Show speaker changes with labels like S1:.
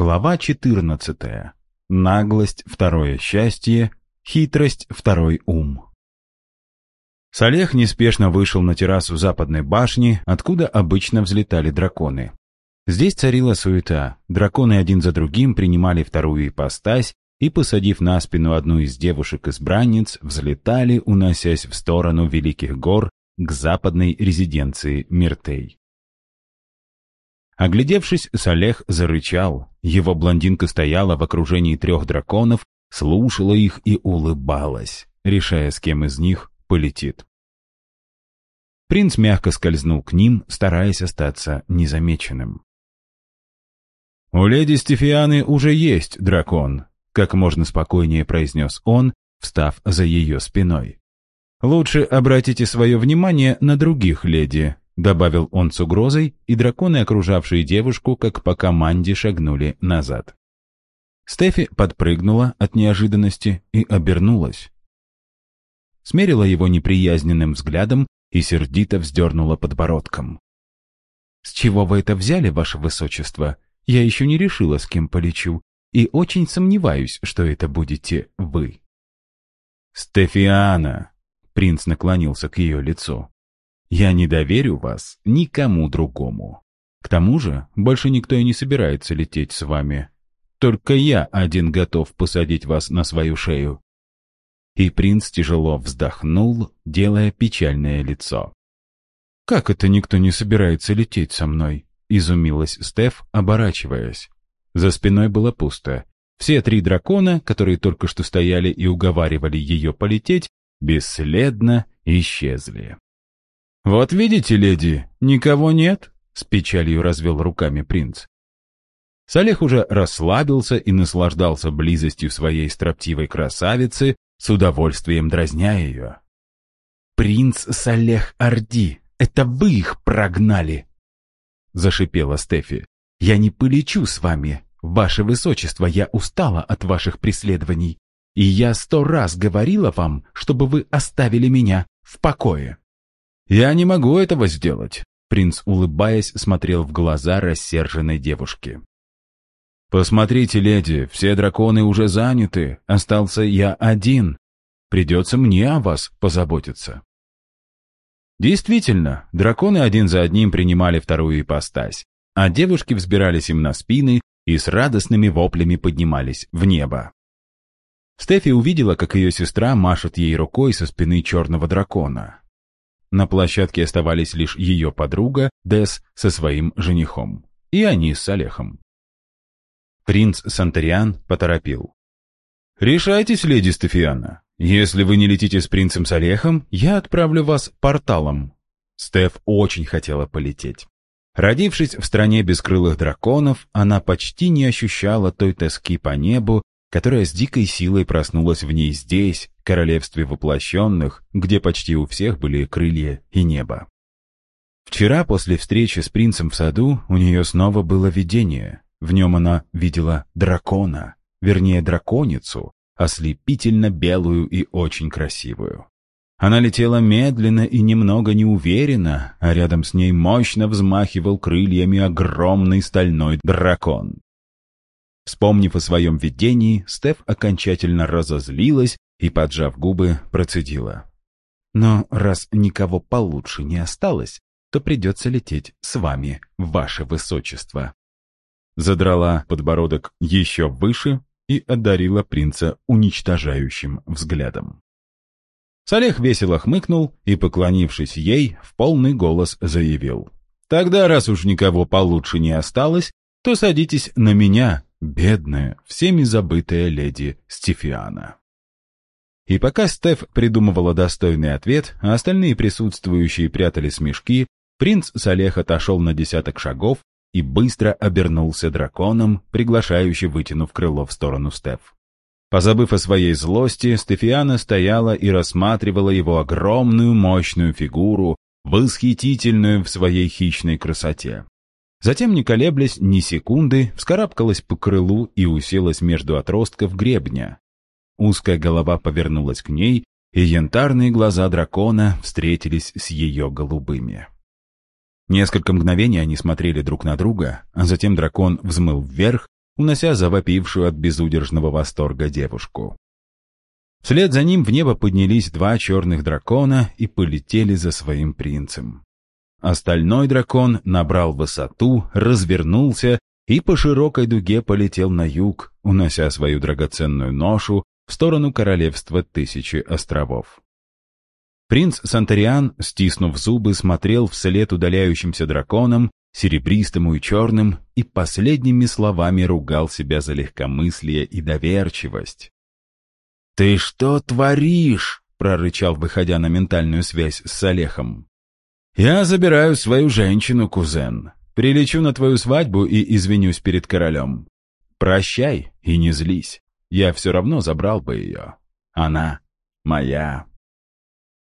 S1: Глава 14. Наглость – второе счастье, хитрость – второй ум. Салех неспешно вышел на террасу западной башни, откуда обычно взлетали драконы. Здесь царила суета. Драконы один за другим принимали вторую ипостась и, посадив на спину одну из девушек-избранниц, взлетали, уносясь в сторону Великих гор к западной резиденции Миртей. Оглядевшись, Салех зарычал. Его блондинка стояла в окружении трех драконов, слушала их и улыбалась, решая, с кем из них полетит. Принц мягко скользнул к ним, стараясь остаться незамеченным. «У леди Стефианы уже есть дракон», — как можно спокойнее произнес он, встав за ее спиной. «Лучше обратите свое внимание на других леди, Добавил он с угрозой, и драконы, окружавшие девушку, как по команде шагнули назад. Стефи подпрыгнула от неожиданности и обернулась. Смерила его неприязненным взглядом и сердито вздернула подбородком. «С чего вы это взяли, ваше высочество? Я еще не решила, с кем полечу, и очень сомневаюсь, что это будете вы». «Стефиана!» — принц наклонился к ее лицу. Я не доверю вас никому другому. К тому же, больше никто и не собирается лететь с вами. Только я один готов посадить вас на свою шею». И принц тяжело вздохнул, делая печальное лицо. «Как это никто не собирается лететь со мной?» — изумилась Стеф, оборачиваясь. За спиной было пусто. Все три дракона, которые только что стояли и уговаривали ее полететь, бесследно исчезли. «Вот видите, леди, никого нет», — с печалью развел руками принц. Салех уже расслабился и наслаждался близостью своей строптивой красавицы, с удовольствием дразня ее. «Принц Салех Орди, это вы их прогнали!» — зашипела Стефи. «Я не полечу с вами. Ваше Высочество, я устала от ваших преследований, и я сто раз говорила вам, чтобы вы оставили меня в покое». «Я не могу этого сделать», — принц, улыбаясь, смотрел в глаза рассерженной девушки. «Посмотрите, леди, все драконы уже заняты, остался я один. Придется мне о вас позаботиться». Действительно, драконы один за одним принимали вторую ипостась, а девушки взбирались им на спины и с радостными воплями поднимались в небо. Стефи увидела, как ее сестра машет ей рукой со спины черного дракона. На площадке оставались лишь ее подруга Дес со своим женихом. И они с Олехом. Принц Сантериан поторопил. «Решайтесь, леди Стефиана. Если вы не летите с принцем Салехом, я отправлю вас порталом». Стеф очень хотела полететь. Родившись в стране бескрылых драконов, она почти не ощущала той тоски по небу, которая с дикой силой проснулась в ней здесь, королевстве воплощенных, где почти у всех были крылья и небо. Вчера, после встречи с принцем в саду, у нее снова было видение. В нем она видела дракона, вернее драконицу, ослепительно белую и очень красивую. Она летела медленно и немного неуверенно, а рядом с ней мощно взмахивал крыльями огромный стальной дракон. Вспомнив о своем видении, Стеф окончательно разозлилась и, поджав губы, процедила. «Но раз никого получше не осталось, то придется лететь с вами, ваше высочество». Задрала подбородок еще выше и одарила принца уничтожающим взглядом. Салех весело хмыкнул и, поклонившись ей, в полный голос заявил. «Тогда, раз уж никого получше не осталось, то садитесь на меня, Бедная, всеми забытая леди Стефиана. И пока Стеф придумывала достойный ответ, а остальные присутствующие прятали смешки, принц Салех отошел на десяток шагов и быстро обернулся драконом, приглашающе вытянув крыло в сторону Стеф. Позабыв о своей злости, Стефиана стояла и рассматривала его огромную мощную фигуру, восхитительную в своей хищной красоте. Затем, не колеблясь ни секунды, вскарабкалась по крылу и уселась между отростков гребня. Узкая голова повернулась к ней, и янтарные глаза дракона встретились с ее голубыми. Несколько мгновений они смотрели друг на друга, а затем дракон взмыл вверх, унося завопившую от безудержного восторга девушку. Вслед за ним в небо поднялись два черных дракона и полетели за своим принцем. Остальной дракон набрал высоту, развернулся и по широкой дуге полетел на юг, унося свою драгоценную ношу в сторону королевства Тысячи островов. Принц Сантариан, стиснув зубы, смотрел вслед удаляющимся драконам, серебристому и черным, и последними словами ругал себя за легкомыслие и доверчивость. «Ты что творишь?» — прорычал, выходя на ментальную связь с Салехом. «Я забираю свою женщину, кузен. Прилечу на твою свадьбу и извинюсь перед королем. Прощай и не злись. Я все равно забрал бы ее. Она моя».